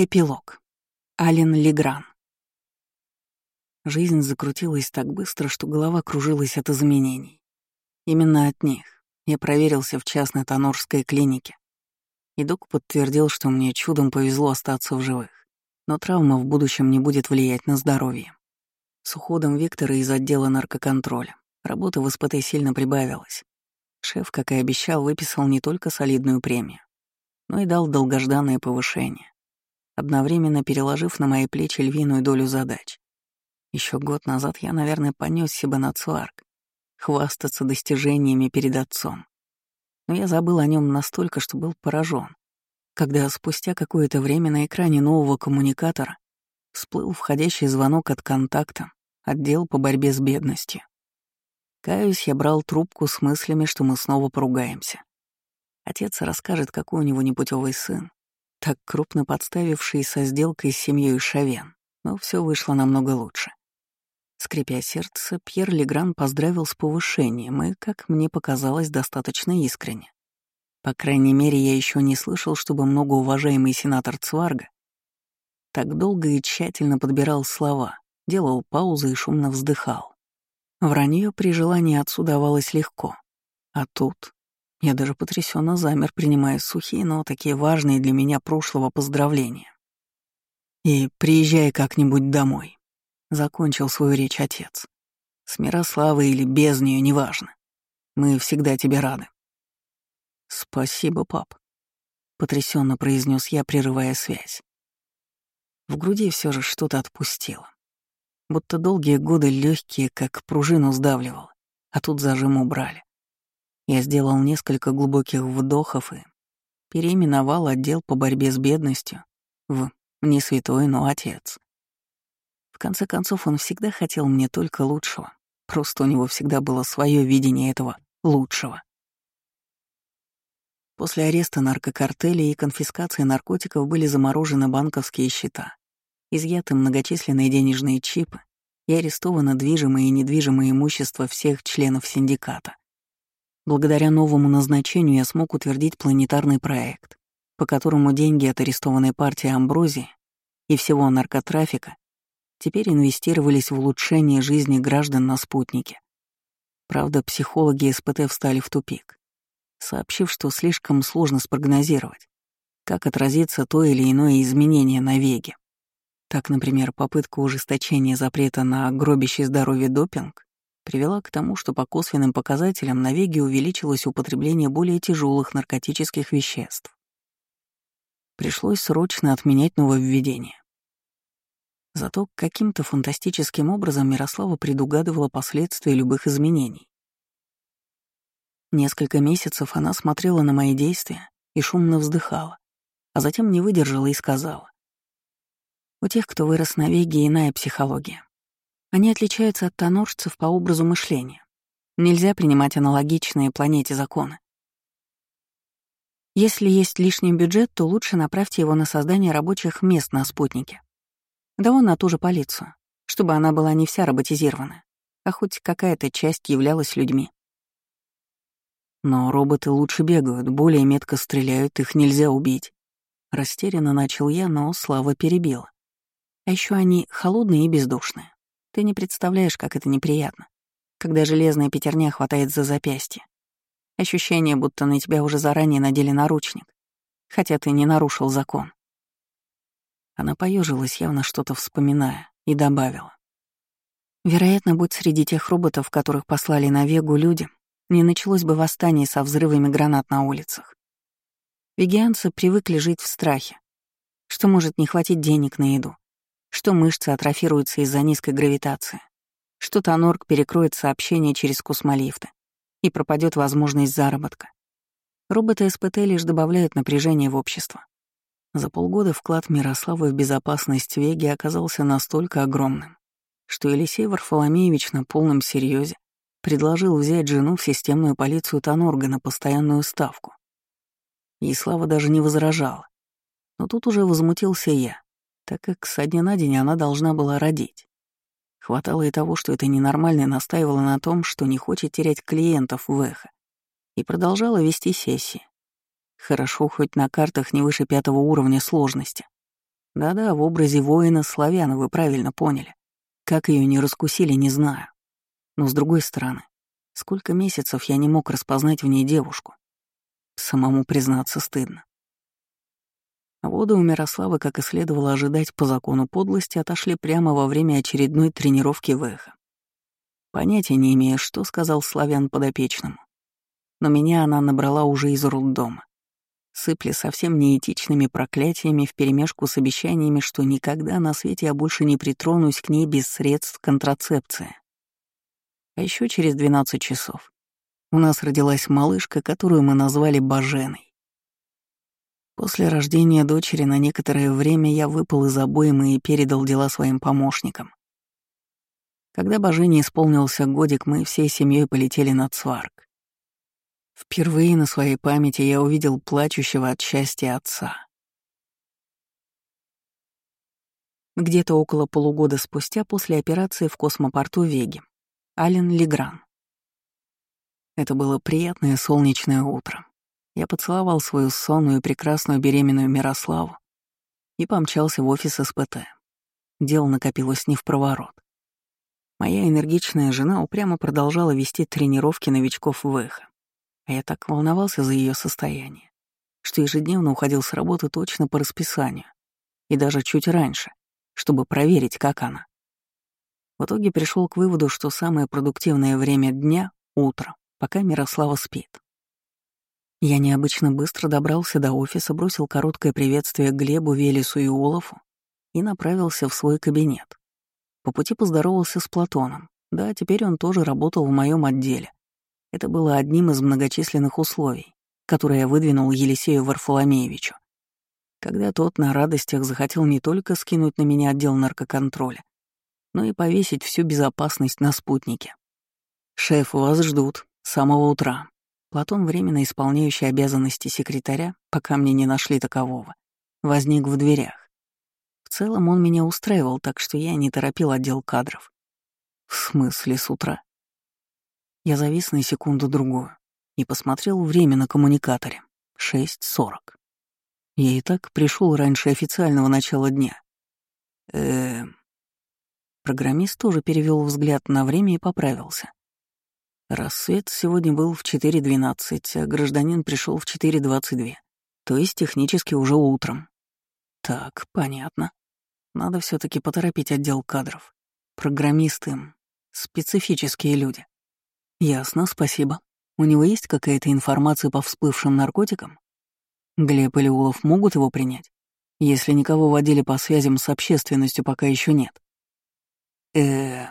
Эпилог. Ален Легран. Жизнь закрутилась так быстро, что голова кружилась от изменений. Именно от них я проверился в частной тонорской клинике. И док подтвердил, что мне чудом повезло остаться в живых, но травма в будущем не будет влиять на здоровье. С уходом Виктора из отдела наркоконтроля работы в СПТ сильно прибавилось. Шеф, как и обещал, выписал не только солидную премию, но и дал долгожданное повышение одновременно переложив на мои плечи львиную долю задач. Еще год назад я, наверное, понесся бы на цварк, хвастаться достижениями перед отцом. Но я забыл о нем настолько, что был поражен, когда спустя какое-то время на экране нового коммуникатора всплыл входящий звонок от контакта, отдел по борьбе с бедностью. Каюсь, я брал трубку с мыслями, что мы снова поругаемся. Отец расскажет, какой у него непутевый сын, так крупно подставивший со сделкой с семьей Шавен, но все вышло намного лучше. Скрипя сердце, Пьер Легран поздравил с повышением и, как мне показалось, достаточно искренне. По крайней мере, я еще не слышал, чтобы многоуважаемый сенатор Цварга так долго и тщательно подбирал слова, делал паузы и шумно вздыхал. Вранье при желании отцу давалось легко. А тут я даже потрясенно замер, принимая сухие, но такие важные для меня прошлого поздравления. И приезжай как-нибудь домой. Закончил свою речь отец. С Мирославой или без нее, неважно. Мы всегда тебе рады. Спасибо, пап. Потрясенно произнес я, прерывая связь. В груди все же что-то отпустило. Будто долгие годы легкие, как пружину сдавливал, а тут зажим убрали. Я сделал несколько глубоких вдохов и переименовал отдел по борьбе с бедностью в «Не святой, но отец». В конце концов, он всегда хотел мне только лучшего. Просто у него всегда было свое видение этого лучшего. После ареста наркокартелей и конфискации наркотиков были заморожены банковские счета, изъяты многочисленные денежные чипы и арестовано движимое и недвижимое имущество всех членов синдиката. Благодаря новому назначению я смог утвердить планетарный проект, по которому деньги от арестованной партии Амброзии и всего наркотрафика теперь инвестировались в улучшение жизни граждан на спутнике. Правда, психологи СПТ встали в тупик, сообщив, что слишком сложно спрогнозировать, как отразится то или иное изменение на Веге. Так, например, попытка ужесточения запрета на гробящий здоровье допинг привела к тому, что по косвенным показателям на Веге увеличилось употребление более тяжелых наркотических веществ. Пришлось срочно отменять нововведение. Зато каким-то фантастическим образом Мирослава предугадывала последствия любых изменений. Несколько месяцев она смотрела на мои действия и шумно вздыхала, а затем не выдержала и сказала. «У тех, кто вырос на Веге, иная психология. Они отличаются от тоноржцев по образу мышления. Нельзя принимать аналогичные планете законы. Если есть лишний бюджет, то лучше направьте его на создание рабочих мест на спутнике. Да он на ту же полицию, чтобы она была не вся роботизирована, а хоть какая-то часть являлась людьми. Но роботы лучше бегают, более метко стреляют, их нельзя убить. Растерянно начал я, но Слава перебила. А еще они холодные и бездушные. Ты не представляешь, как это неприятно, когда железная пятерня хватает за запястье. Ощущение, будто на тебя уже заранее надели наручник, хотя ты не нарушил закон. Она поежилась, явно что-то вспоминая, и добавила. Вероятно, будь среди тех роботов, которых послали на Вегу люди, не началось бы восстание со взрывами гранат на улицах. Вегианцы привыкли жить в страхе, что может не хватить денег на еду, что мышцы атрофируются из-за низкой гравитации, что Тонорг перекроет сообщение через космолифты и пропадет возможность заработка. Роботы СПТ лишь добавляют напряжение в общество. За полгода вклад Мирославы в безопасность Веги оказался настолько огромным, что Елисей Варфоломеевич на полном серьезе предложил взять жену в системную полицию Тонорга на постоянную ставку. И Слава даже не возражала. Но тут уже возмутился я, так как со дня на день она должна была родить. Хватало и того, что эта ненормальная настаивала на том, что не хочет терять клиентов в эхо, и продолжала вести сессии. Хорошо, хоть на картах не выше пятого уровня сложности. Да-да, в образе воина славяна вы правильно поняли. Как ее не раскусили, не знаю. Но с другой стороны, сколько месяцев я не мог распознать в ней девушку. Самому признаться стыдно. Воды у Мирославы, как и следовало ожидать по закону подлости, отошли прямо во время очередной тренировки в эхо. Понятия не имея, что сказал славян подопечному. Но меня она набрала уже из роддома сыпли совсем неэтичными проклятиями вперемешку с обещаниями, что никогда на свете я больше не притронусь к ней без средств контрацепции. А еще через 12 часов у нас родилась малышка, которую мы назвали Баженой. После рождения дочери на некоторое время я выпал из обоймы и передал дела своим помощникам. Когда Бажене исполнился годик, мы всей семьей полетели на Цварк. Впервые на своей памяти я увидел плачущего от счастья отца. Где-то около полугода спустя после операции в космопорту Веги. Ален Легран. Это было приятное солнечное утро. Я поцеловал свою сонную прекрасную беременную Мирославу и помчался в офис СПТ. Дело накопилось не в проворот. Моя энергичная жена упрямо продолжала вести тренировки новичков в эхо. А я так волновался за ее состояние, что ежедневно уходил с работы точно по расписанию, и даже чуть раньше, чтобы проверить, как она. В итоге пришел к выводу, что самое продуктивное время дня — утро, пока Мирослава спит. Я необычно быстро добрался до офиса, бросил короткое приветствие Глебу, Велесу и Олафу и направился в свой кабинет. По пути поздоровался с Платоном. Да, теперь он тоже работал в моем отделе. Это было одним из многочисленных условий, которые я выдвинул Елисею Варфоломеевичу. Когда тот на радостях захотел не только скинуть на меня отдел наркоконтроля, но и повесить всю безопасность на спутнике. «Шеф, вас ждут. С самого утра». Платон, временно исполняющий обязанности секретаря, пока мне не нашли такового, возник в дверях. В целом он меня устраивал, так что я не торопил отдел кадров. В смысле с утра? Я завис на секунду-другую и посмотрел время на коммуникаторе. 6.40. Я и так пришел раньше официального начала дня. Э, Программист тоже перевел взгляд на время и поправился. Рассвет сегодня был в 4.12, а гражданин пришел в 4.22, то есть технически уже утром. Так, понятно. Надо все таки поторопить отдел кадров. Программисты — специфические люди. Ясно, спасибо. У него есть какая-то информация по всплывшим наркотикам? Глеб или Улов могут его принять, если никого в по связям с общественностью пока еще нет? э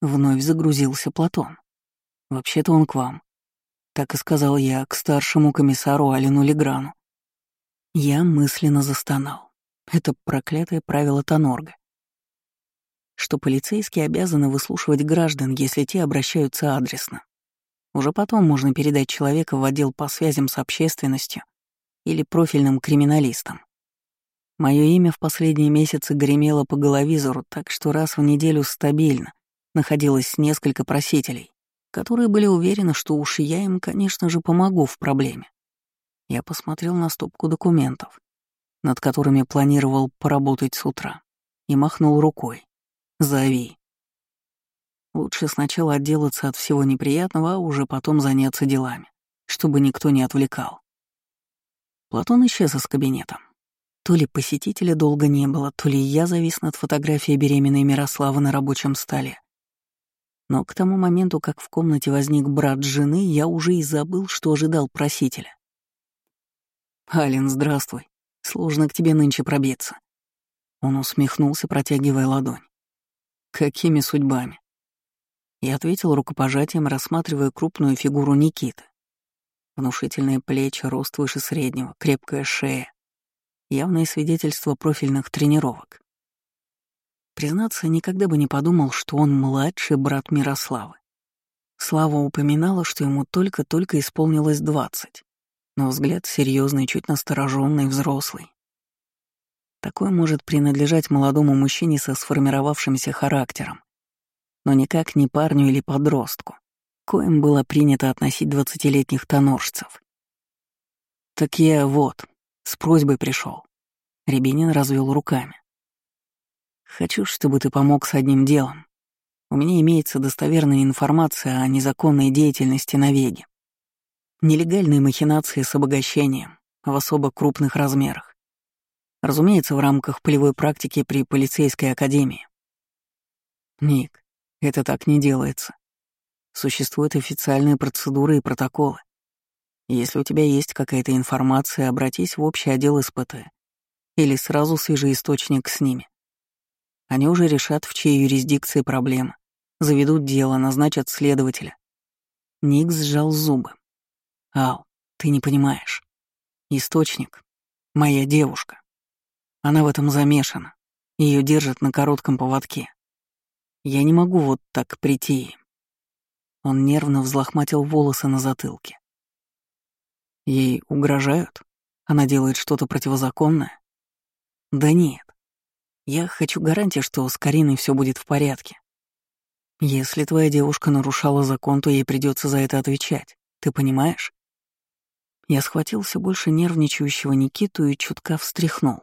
Вновь загрузился Платон. Вообще-то он к вам. Так и сказал я к старшему комиссару Алину Леграну. Я мысленно застонал. Это проклятое правило Тонорга что полицейские обязаны выслушивать граждан, если те обращаются адресно. Уже потом можно передать человека в отдел по связям с общественностью или профильным криминалистам. Мое имя в последние месяцы гремело по головизору, так что раз в неделю стабильно находилось несколько просителей, которые были уверены, что уж я им, конечно же, помогу в проблеме. Я посмотрел на стопку документов, над которыми планировал поработать с утра, и махнул рукой. Зови. Лучше сначала отделаться от всего неприятного, а уже потом заняться делами, чтобы никто не отвлекал. Платон исчез из кабинета. То ли посетителя долго не было, то ли я завис над фотографией беременной Мирославы на рабочем столе. Но к тому моменту, как в комнате возник брат жены, я уже и забыл, что ожидал просителя. «Ален, здравствуй. Сложно к тебе нынче пробиться». Он усмехнулся, протягивая ладонь. Какими судьбами? Я ответил рукопожатием, рассматривая крупную фигуру Никиты. Внушительные плечи, рост выше среднего, крепкая шея. Явное свидетельство профильных тренировок. Признаться, никогда бы не подумал, что он младший брат Мирославы. Слава упоминала, что ему только-только исполнилось двадцать, но взгляд серьезный, чуть настороженный, взрослый. Такое может принадлежать молодому мужчине со сформировавшимся характером, но никак не парню или подростку, коим было принято относить двадцатилетних тоноржцев. Так я вот, с просьбой пришел. Рябинин развел руками. Хочу, чтобы ты помог с одним делом. У меня имеется достоверная информация о незаконной деятельности на Веге. Нелегальные махинации с обогащением в особо крупных размерах. Разумеется, в рамках полевой практики при полицейской академии. Ник, это так не делается. Существуют официальные процедуры и протоколы. Если у тебя есть какая-то информация, обратись в общий отдел СПТ или сразу свяжи источник с ними. Они уже решат, в чьей юрисдикции проблема, заведут дело, назначат следователя. Ник сжал зубы. Ал, ты не понимаешь. Источник — моя девушка. Она в этом замешана. Ее держат на коротком поводке. Я не могу вот так прийти. Он нервно взлохматил волосы на затылке. Ей угрожают? Она делает что-то противозаконное? Да нет. Я хочу гарантии, что с Кариной все будет в порядке. Если твоя девушка нарушала закон, то ей придется за это отвечать. Ты понимаешь? Я схватил все больше нервничающего Никиту и чутка встряхнул.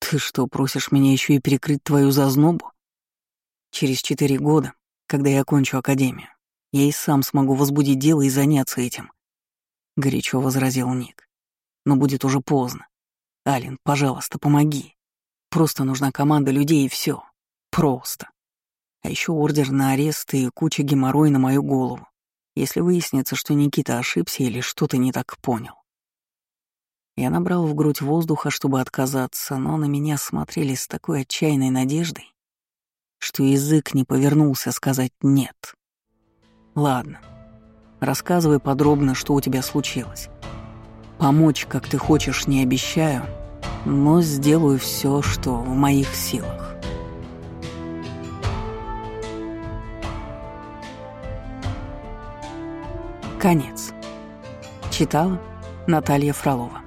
Ты что, просишь меня еще и перекрыть твою зазнобу? Через четыре года, когда я окончу академию, я и сам смогу возбудить дело и заняться этим. Горячо возразил Ник. Но будет уже поздно. Алин, пожалуйста, помоги. Просто нужна команда людей и все. Просто. А еще ордер на арест и куча геморрой на мою голову, если выяснится, что Никита ошибся или что-то не так понял. Я набрал в грудь воздуха, чтобы отказаться, но на меня смотрели с такой отчаянной надеждой, что язык не повернулся сказать «нет». Ладно, рассказывай подробно, что у тебя случилось. Помочь, как ты хочешь, не обещаю, но сделаю все, что в моих силах. Конец. Читала Наталья Фролова.